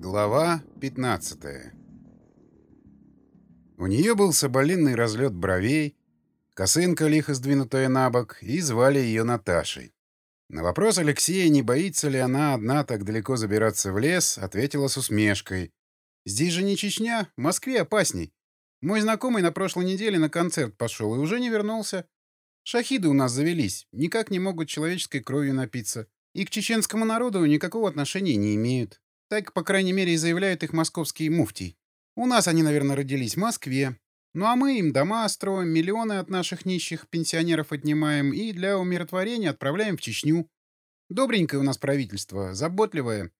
Глава 15 У нее был соболиный разлет бровей, косынка лихо сдвинутая на бок, и звали ее Наташей. На вопрос Алексея, не боится ли она одна так далеко забираться в лес, ответила с усмешкой. «Здесь же не Чечня, в Москве опасней. Мой знакомый на прошлой неделе на концерт пошел и уже не вернулся. Шахиды у нас завелись, никак не могут человеческой кровью напиться. И к чеченскому народу никакого отношения не имеют. Так, по крайней мере, и заявляют их московские муфтий. У нас они, наверное, родились в Москве. Ну а мы им дома строим, миллионы от наших нищих пенсионеров отнимаем и для умиротворения отправляем в Чечню. Добренькое у нас правительство, заботливое.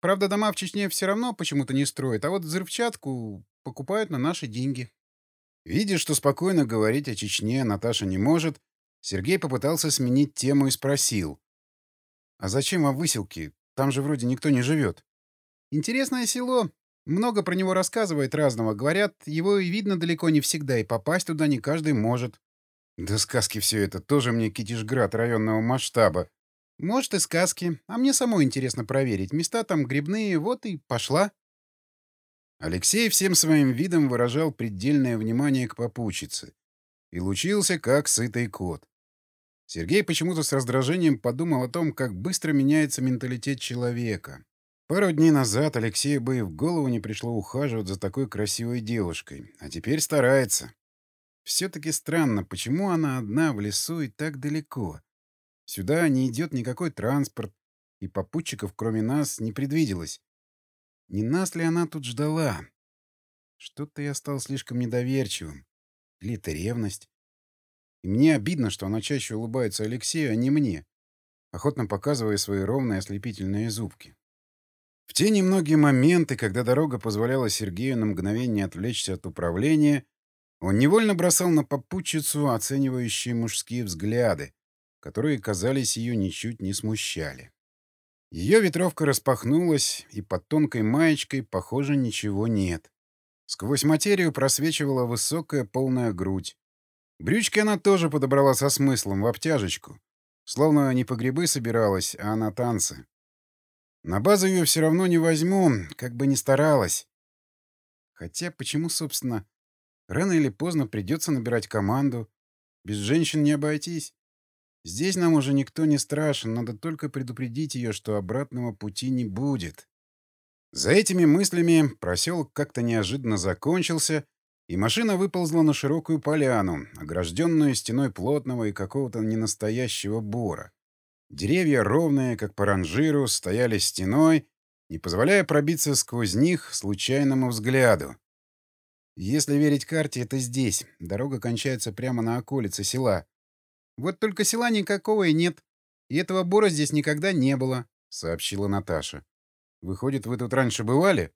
Правда, дома в Чечне все равно почему-то не строят, а вот взрывчатку покупают на наши деньги. Видя, что спокойно говорить о Чечне Наташа не может, Сергей попытался сменить тему и спросил. «А зачем вам выселки? Там же вроде никто не живет». Интересное село. Много про него рассказывает разного. Говорят, его и видно далеко не всегда, и попасть туда не каждый может. Да сказки все это. Тоже мне Китишград районного масштаба. Может, и сказки. А мне самой интересно проверить. Места там грибные, вот и пошла. Алексей всем своим видом выражал предельное внимание к попутчице и лучился, как сытый кот. Сергей почему-то с раздражением подумал о том, как быстро меняется менталитет человека. Пару дней назад Алексею бы и в голову не пришло ухаживать за такой красивой девушкой, а теперь старается. Все-таки странно, почему она одна в лесу и так далеко. Сюда не идет никакой транспорт, и попутчиков, кроме нас, не предвиделось. Не нас ли она тут ждала? Что-то я стал слишком недоверчивым. Или это ревность? И мне обидно, что она чаще улыбается Алексею, а не мне, охотно показывая свои ровные ослепительные зубки. В те немногие моменты, когда дорога позволяла Сергею на мгновение отвлечься от управления, он невольно бросал на попутчицу оценивающие мужские взгляды, которые, казались, ее ничуть не смущали. Ее ветровка распахнулась, и под тонкой маечкой, похоже, ничего нет. Сквозь материю просвечивала высокая полная грудь. Брючки она тоже подобрала со смыслом, в обтяжечку. Словно не по грибы собиралась, а на танцы. На базу ее все равно не возьму, как бы ни старалась. Хотя почему, собственно, рано или поздно придется набирать команду. Без женщин не обойтись. Здесь нам уже никто не страшен, надо только предупредить ее, что обратного пути не будет. За этими мыслями проселок как-то неожиданно закончился, и машина выползла на широкую поляну, огражденную стеной плотного и какого-то ненастоящего бора. Деревья, ровные, как по ранжиру, стояли стеной, не позволяя пробиться сквозь них случайному взгляду. Если верить карте, это здесь. Дорога кончается прямо на околице села. Вот только села никакого и нет. И этого бора здесь никогда не было, — сообщила Наташа. Выходит, вы тут раньше бывали?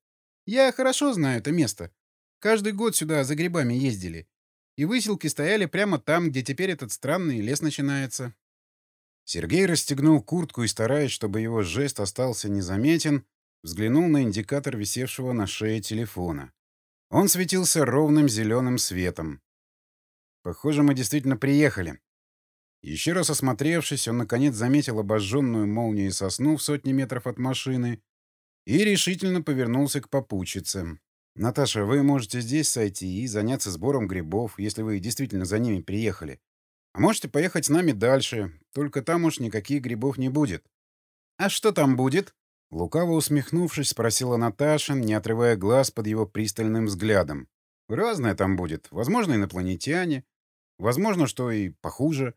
Я хорошо знаю это место. Каждый год сюда за грибами ездили. И выселки стояли прямо там, где теперь этот странный лес начинается. Сергей расстегнул куртку и, стараясь, чтобы его жест остался незаметен, взглянул на индикатор висевшего на шее телефона. Он светился ровным зеленым светом. Похоже, мы действительно приехали. Еще раз осмотревшись, он, наконец, заметил обожженную молнией сосну в сотни метров от машины и решительно повернулся к попутчице. «Наташа, вы можете здесь сойти и заняться сбором грибов, если вы действительно за ними приехали. Можете поехать с нами дальше, только там уж никаких грибов не будет. А что там будет? Лукаво усмехнувшись, спросила Наташа, не отрывая глаз под его пристальным взглядом. Разное там будет. Возможно, инопланетяне. Возможно, что и похуже.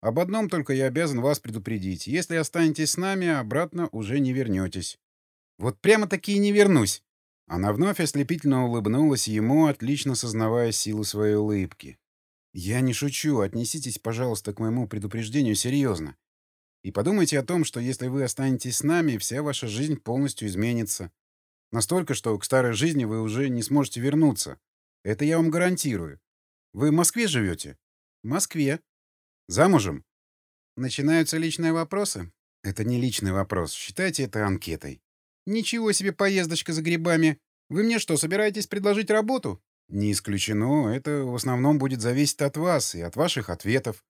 Об одном только я обязан вас предупредить. Если останетесь с нами, обратно уже не вернетесь. Вот прямо-таки и не вернусь. Она вновь ослепительно улыбнулась ему, отлично сознавая силу своей улыбки. Я не шучу, отнеситесь, пожалуйста, к моему предупреждению серьезно. И подумайте о том, что если вы останетесь с нами, вся ваша жизнь полностью изменится. Настолько, что к старой жизни вы уже не сможете вернуться. Это я вам гарантирую. Вы в Москве живете? В Москве. Замужем? Начинаются личные вопросы? Это не личный вопрос. Считайте это анкетой. Ничего себе поездочка за грибами. Вы мне что, собираетесь предложить работу? Не исключено. Это в основном будет зависеть от вас и от ваших ответов.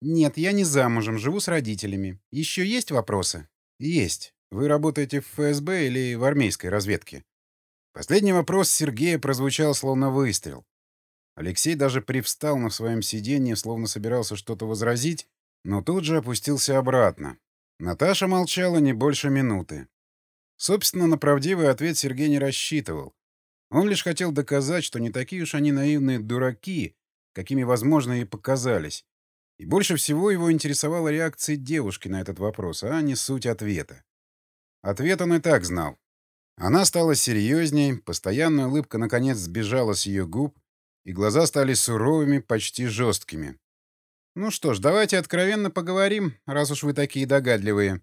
Нет, я не замужем, живу с родителями. Еще есть вопросы? Есть. Вы работаете в ФСБ или в армейской разведке? Последний вопрос Сергея прозвучал словно выстрел. Алексей даже привстал на своем сиденье, словно собирался что-то возразить, но тут же опустился обратно. Наташа молчала не больше минуты. Собственно, на правдивый ответ Сергей не рассчитывал. Он лишь хотел доказать, что не такие уж они наивные дураки, какими, возможно, и показались. И больше всего его интересовала реакция девушки на этот вопрос, а не суть ответа. Ответ он и так знал. Она стала серьезней, постоянная улыбка наконец сбежала с ее губ, и глаза стали суровыми, почти жесткими. «Ну что ж, давайте откровенно поговорим, раз уж вы такие догадливые.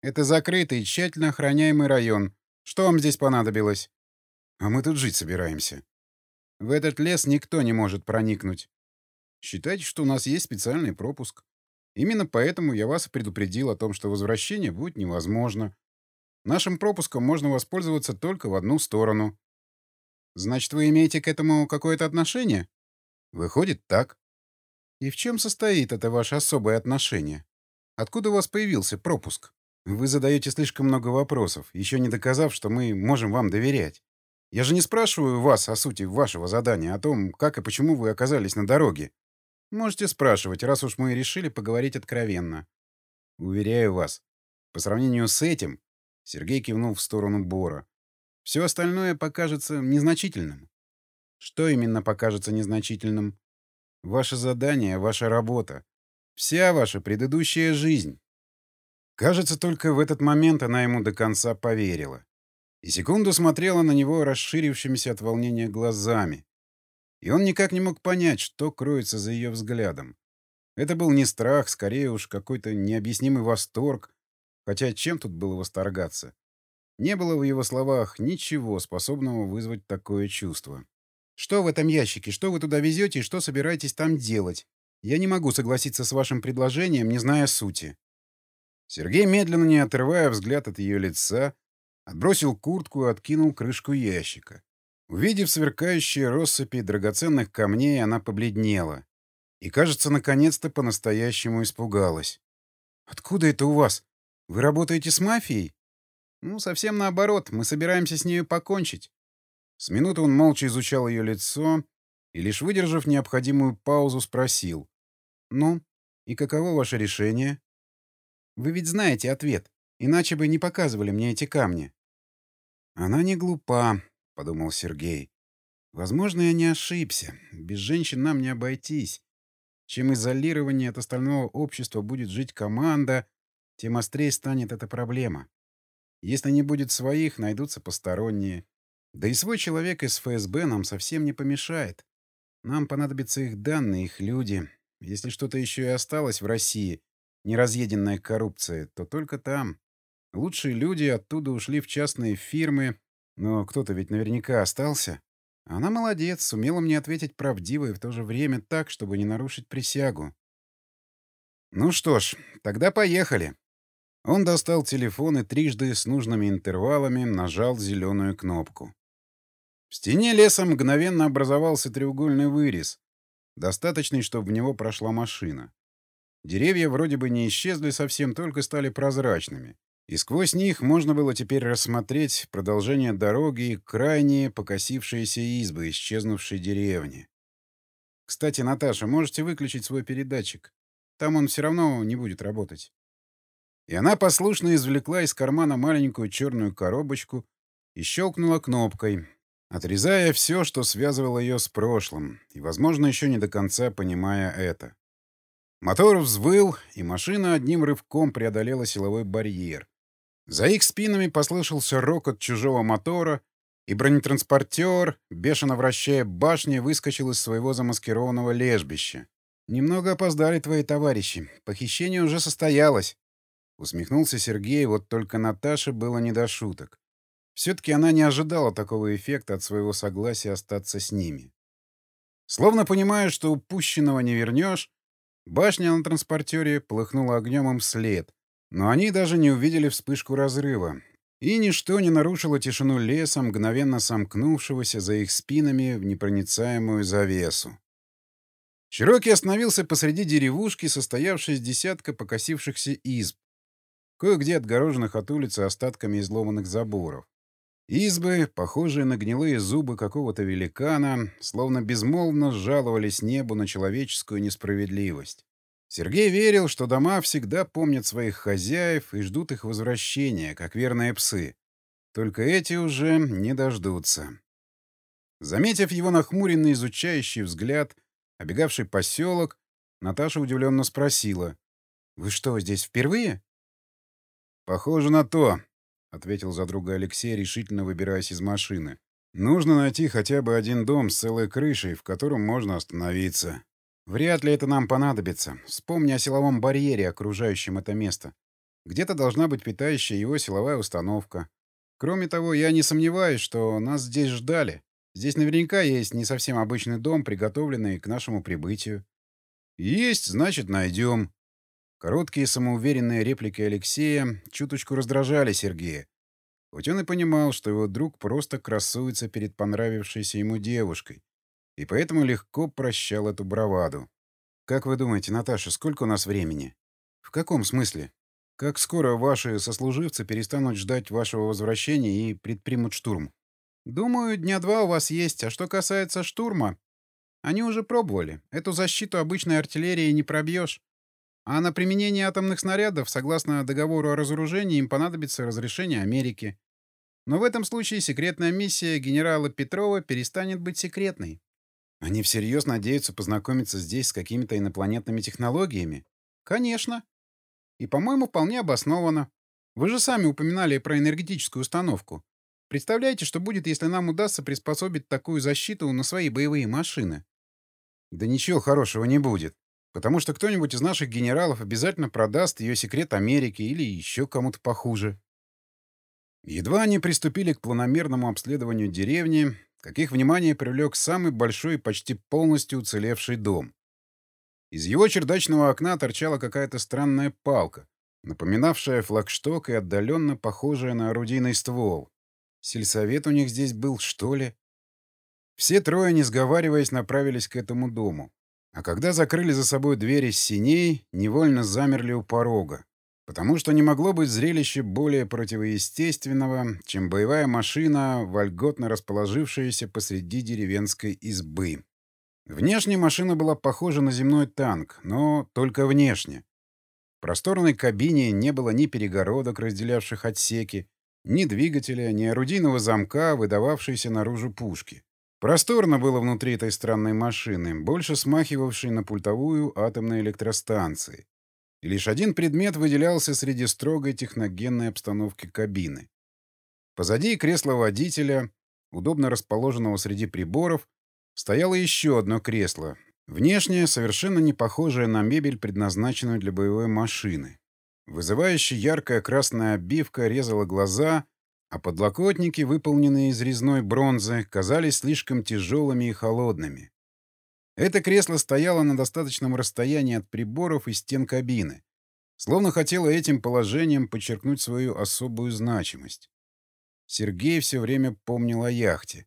Это закрытый тщательно охраняемый район. Что вам здесь понадобилось?» «А мы тут жить собираемся». «В этот лес никто не может проникнуть. Считайте, что у нас есть специальный пропуск. Именно поэтому я вас предупредил о том, что возвращение будет невозможно. Нашим пропуском можно воспользоваться только в одну сторону. Значит, вы имеете к этому какое-то отношение? Выходит, так. И в чем состоит это ваше особое отношение? Откуда у вас появился пропуск? Вы задаете слишком много вопросов, еще не доказав, что мы можем вам доверять. Я же не спрашиваю вас о сути вашего задания, о том, как и почему вы оказались на дороге. Можете спрашивать, раз уж мы решили поговорить откровенно. Уверяю вас, по сравнению с этим, Сергей кивнул в сторону Бора. Все остальное покажется незначительным. Что именно покажется незначительным? Ваше задание, ваша работа. Вся ваша предыдущая жизнь. Кажется, только в этот момент она ему до конца поверила. И секунду смотрела на него расширившимися от волнения глазами. И он никак не мог понять, что кроется за ее взглядом. Это был не страх, скорее уж какой-то необъяснимый восторг, хотя чем тут было восторгаться? Не было в его словах ничего, способного вызвать такое чувство. «Что в этом ящике? Что вы туда везете и что собираетесь там делать? Я не могу согласиться с вашим предложением, не зная сути». Сергей, медленно не отрывая взгляд от ее лица, отбросил куртку и откинул крышку ящика. Увидев сверкающие россыпи драгоценных камней, она побледнела. И, кажется, наконец-то по-настоящему испугалась. «Откуда это у вас? Вы работаете с мафией?» Ну, совсем наоборот, мы собираемся с нею покончить. С минуты он молча изучал ее лицо и, лишь выдержав необходимую паузу, спросил. «Ну, и каково ваше решение?» «Вы ведь знаете ответ, иначе бы не показывали мне эти камни». «Она не глупа», — подумал Сергей. «Возможно, я не ошибся. Без женщин нам не обойтись. Чем изолированнее от остального общества будет жить команда, тем острее станет эта проблема. Если не будет своих, найдутся посторонние. Да и свой человек из ФСБ нам совсем не помешает. Нам понадобятся их данные, их люди. Если что-то еще и осталось в России, неразъеденная коррупция, то только там. Лучшие люди оттуда ушли в частные фирмы, но кто-то ведь наверняка остался. Она молодец, сумела мне ответить правдиво и в то же время так, чтобы не нарушить присягу. Ну что ж, тогда поехали. Он достал телефон и трижды с нужными интервалами нажал зеленую кнопку. В стене леса мгновенно образовался треугольный вырез, достаточный, чтобы в него прошла машина. Деревья вроде бы не исчезли совсем, только стали прозрачными. И сквозь них можно было теперь рассмотреть продолжение дороги и крайние покосившиеся избы исчезнувшей деревни. Кстати, Наташа, можете выключить свой передатчик? Там он все равно не будет работать. И она послушно извлекла из кармана маленькую черную коробочку и щелкнула кнопкой, отрезая все, что связывало ее с прошлым, и, возможно, еще не до конца понимая это. Мотор взвыл, и машина одним рывком преодолела силовой барьер. За их спинами послышался рокот чужого мотора, и бронетранспортер, бешено вращая башни, выскочил из своего замаскированного лежбища. «Немного опоздали твои товарищи. Похищение уже состоялось», Усмехнулся Сергей, вот только Наташе было не до шуток. Все-таки она не ожидала такого эффекта от своего согласия остаться с ними. Словно понимая, что упущенного не вернешь, башня на транспортере полыхнула огнем им вслед, но они даже не увидели вспышку разрыва, и ничто не нарушило тишину леса, мгновенно сомкнувшегося за их спинами в непроницаемую завесу. Чироки остановился посреди деревушки, состоявшей из десятка покосившихся изб, кое-где отгороженных от улицы остатками изломанных заборов. Избы, похожие на гнилые зубы какого-то великана, словно безмолвно жаловались небу на человеческую несправедливость. Сергей верил, что дома всегда помнят своих хозяев и ждут их возвращения, как верные псы. Только эти уже не дождутся. Заметив его нахмуренный изучающий взгляд, обегавший поселок, Наташа удивленно спросила. «Вы что, здесь впервые?» «Похоже на то», — ответил за друга Алексей, решительно выбираясь из машины. «Нужно найти хотя бы один дом с целой крышей, в котором можно остановиться. Вряд ли это нам понадобится. Вспомни о силовом барьере, окружающем это место. Где-то должна быть питающая его силовая установка. Кроме того, я не сомневаюсь, что нас здесь ждали. Здесь наверняка есть не совсем обычный дом, приготовленный к нашему прибытию. Есть, значит, найдем. Короткие самоуверенные реплики Алексея чуточку раздражали Сергея. Хоть он и понимал, что его друг просто красуется перед понравившейся ему девушкой, и поэтому легко прощал эту браваду. «Как вы думаете, Наташа, сколько у нас времени?» «В каком смысле? Как скоро ваши сослуживцы перестанут ждать вашего возвращения и предпримут штурм?» «Думаю, дня два у вас есть. А что касается штурма, они уже пробовали. Эту защиту обычной артиллерии не пробьешь. А на применение атомных снарядов, согласно договору о разоружении, им понадобится разрешение Америки. Но в этом случае секретная миссия генерала Петрова перестанет быть секретной. Они всерьез надеются познакомиться здесь с какими-то инопланетными технологиями? Конечно. И, по-моему, вполне обоснованно. Вы же сами упоминали про энергетическую установку. Представляете, что будет, если нам удастся приспособить такую защиту на свои боевые машины? Да ничего хорошего не будет. Потому что кто-нибудь из наших генералов обязательно продаст ее секрет Америки или еще кому-то похуже. Едва они приступили к планомерному обследованию деревни, как их внимание привлек самый большой и почти полностью уцелевший дом. Из его чердачного окна торчала какая-то странная палка, напоминавшая флагшток и отдаленно похожая на орудийный ствол. Сельсовет у них здесь был, что ли? Все трое, не сговариваясь, направились к этому дому. А когда закрыли за собой двери с синей, невольно замерли у порога. Потому что не могло быть зрелище более противоестественного, чем боевая машина, вольготно расположившаяся посреди деревенской избы. Внешне машина была похожа на земной танк, но только внешне. В просторной кабине не было ни перегородок, разделявших отсеки, ни двигателя, ни орудийного замка, выдававшейся наружу пушки. Просторно было внутри этой странной машины, больше смахивавшей на пультовую атомной электростанции. И лишь один предмет выделялся среди строгой техногенной обстановки кабины. Позади кресла водителя, удобно расположенного среди приборов, стояло еще одно кресло, внешне совершенно не похожее на мебель, предназначенную для боевой машины. Вызывающая яркая красная обивка резала глаза, а подлокотники, выполненные из резной бронзы, казались слишком тяжелыми и холодными. Это кресло стояло на достаточном расстоянии от приборов и стен кабины, словно хотело этим положением подчеркнуть свою особую значимость. Сергей все время помнил о яхте.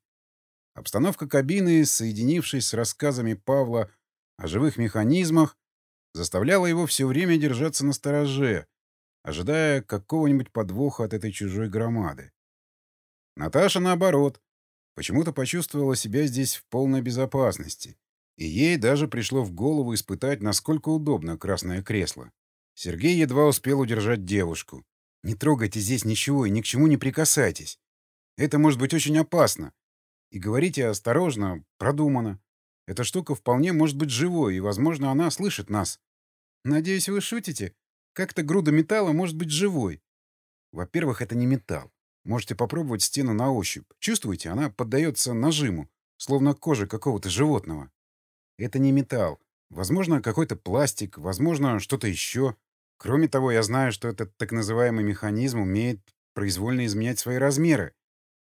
Обстановка кабины, соединившись с рассказами Павла о живых механизмах, заставляло его все время держаться на стороже, ожидая какого-нибудь подвоха от этой чужой громады. Наташа, наоборот, почему-то почувствовала себя здесь в полной безопасности, и ей даже пришло в голову испытать, насколько удобно красное кресло. Сергей едва успел удержать девушку. «Не трогайте здесь ничего и ни к чему не прикасайтесь. Это может быть очень опасно. И говорите осторожно, продуманно. Эта штука вполне может быть живой, и, возможно, она слышит нас. Надеюсь, вы шутите? Как-то груда металла может быть живой. Во-первых, это не металл. Можете попробовать стену на ощупь. Чувствуете, она поддается нажиму, словно кожа какого-то животного. Это не металл. Возможно, какой-то пластик, возможно, что-то еще. Кроме того, я знаю, что этот так называемый механизм умеет произвольно изменять свои размеры.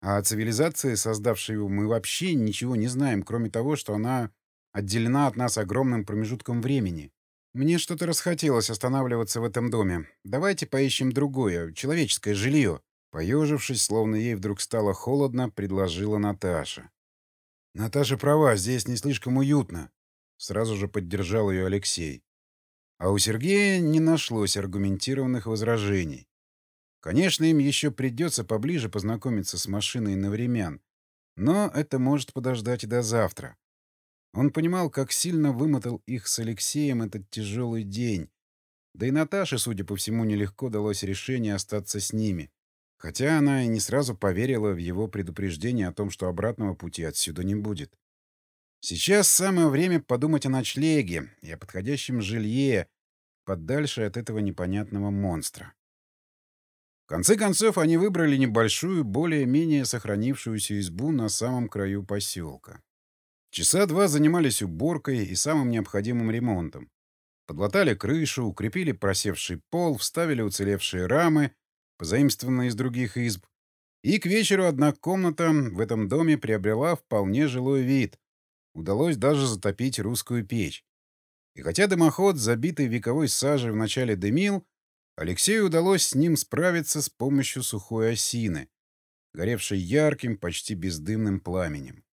А о цивилизации, создавшей его, мы вообще ничего не знаем, кроме того, что она отделена от нас огромным промежутком времени. Мне что-то расхотелось останавливаться в этом доме. Давайте поищем другое, человеческое жилье. Поежившись, словно ей вдруг стало холодно, предложила Наташа. Наташа права, здесь не слишком уютно. Сразу же поддержал ее Алексей. А у Сергея не нашлось аргументированных возражений. Конечно, им еще придется поближе познакомиться с машиной на времен, но это может подождать и до завтра. Он понимал, как сильно вымотал их с Алексеем этот тяжелый день. Да и Наташе, судя по всему, нелегко далось решение остаться с ними. Хотя она и не сразу поверила в его предупреждение о том, что обратного пути отсюда не будет. Сейчас самое время подумать о ночлеге и о подходящем жилье, подальше от этого непонятного монстра. В конце концов, они выбрали небольшую, более-менее сохранившуюся избу на самом краю поселка. Часа два занимались уборкой и самым необходимым ремонтом. Подлатали крышу, укрепили просевший пол, вставили уцелевшие рамы, позаимствованные из других изб. И к вечеру одна комната в этом доме приобрела вполне жилой вид. Удалось даже затопить русскую печь. И хотя дымоход, забитый вековой сажей, вначале дымил, Алексею удалось с ним справиться с помощью сухой осины, горевшей ярким, почти бездымным пламенем.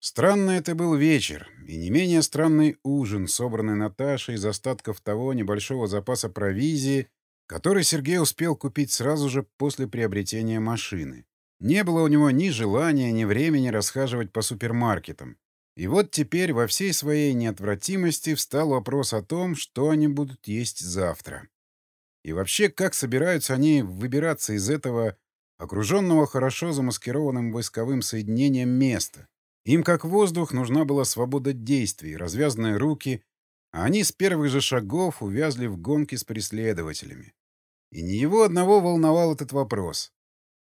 Странный это был вечер, и не менее странный ужин, собранный Наташей из остатков того небольшого запаса провизии, который Сергей успел купить сразу же после приобретения машины. Не было у него ни желания, ни времени расхаживать по супермаркетам. И вот теперь во всей своей неотвратимости встал вопрос о том, что они будут есть завтра. И вообще, как собираются они выбираться из этого окруженного хорошо замаскированным войсковым соединением места? Им, как воздух, нужна была свобода действий, развязанные руки, а они с первых же шагов увязли в гонке с преследователями. И не его одного волновал этот вопрос.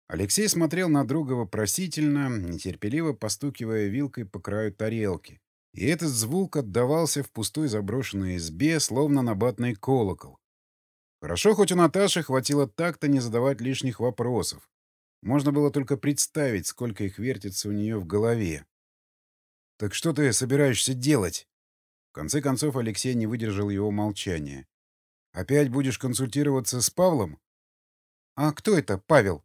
Алексей смотрел на друга вопросительно, нетерпеливо постукивая вилкой по краю тарелки. И этот звук отдавался в пустой заброшенной избе, словно набатный колокол. Хорошо, хоть у Наташи хватило так-то не задавать лишних вопросов. Можно было только представить, сколько их вертится у нее в голове. «Так что ты собираешься делать?» В конце концов Алексей не выдержал его молчания. «Опять будешь консультироваться с Павлом?» «А кто это, Павел?» —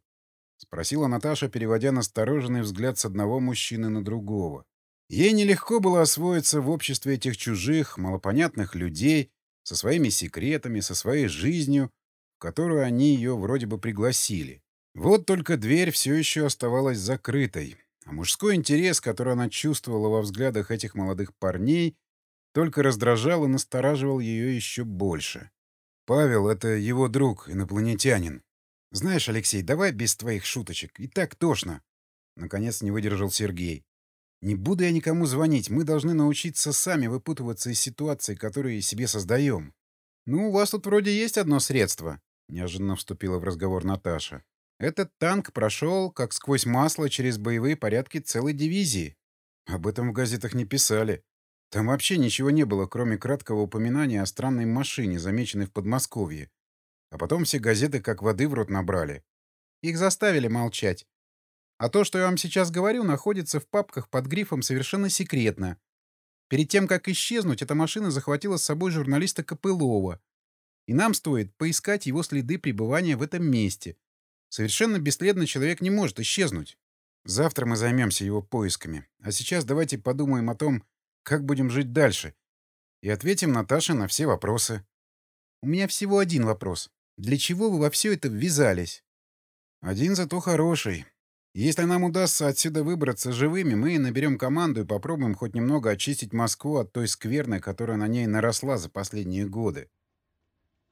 спросила Наташа, переводя настороженный взгляд с одного мужчины на другого. Ей нелегко было освоиться в обществе этих чужих, малопонятных людей, со своими секретами, со своей жизнью, в которую они ее вроде бы пригласили. Вот только дверь все еще оставалась закрытой, а мужской интерес, который она чувствовала во взглядах этих молодых парней, только раздражал и настораживал ее еще больше. «Павел — это его друг, инопланетянин. Знаешь, Алексей, давай без твоих шуточек. И так тошно». Наконец не выдержал Сергей. Не буду я никому звонить. Мы должны научиться сами выпутываться из ситуации, которые себе создаем. Ну, у вас тут вроде есть одно средство, неожиданно вступила в разговор Наташа. Этот танк прошел, как сквозь масло, через боевые порядки целой дивизии. Об этом в газетах не писали. Там вообще ничего не было, кроме краткого упоминания о странной машине, замеченной в Подмосковье. А потом все газеты как воды в рот набрали. Их заставили молчать. А то, что я вам сейчас говорю, находится в папках под грифом «Совершенно секретно». Перед тем, как исчезнуть, эта машина захватила с собой журналиста Копылова. И нам стоит поискать его следы пребывания в этом месте. Совершенно бесследно человек не может исчезнуть. Завтра мы займемся его поисками. А сейчас давайте подумаем о том, как будем жить дальше. И ответим Наташе на все вопросы. У меня всего один вопрос. Для чего вы во все это ввязались? Один зато хороший. Если нам удастся отсюда выбраться живыми, мы наберем команду и попробуем хоть немного очистить Москву от той скверны, которая на ней наросла за последние годы.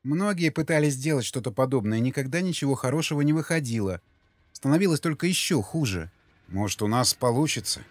Многие пытались сделать что-то подобное, никогда ничего хорошего не выходило. Становилось только еще хуже. Может, у нас получится?